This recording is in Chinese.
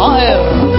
好哎。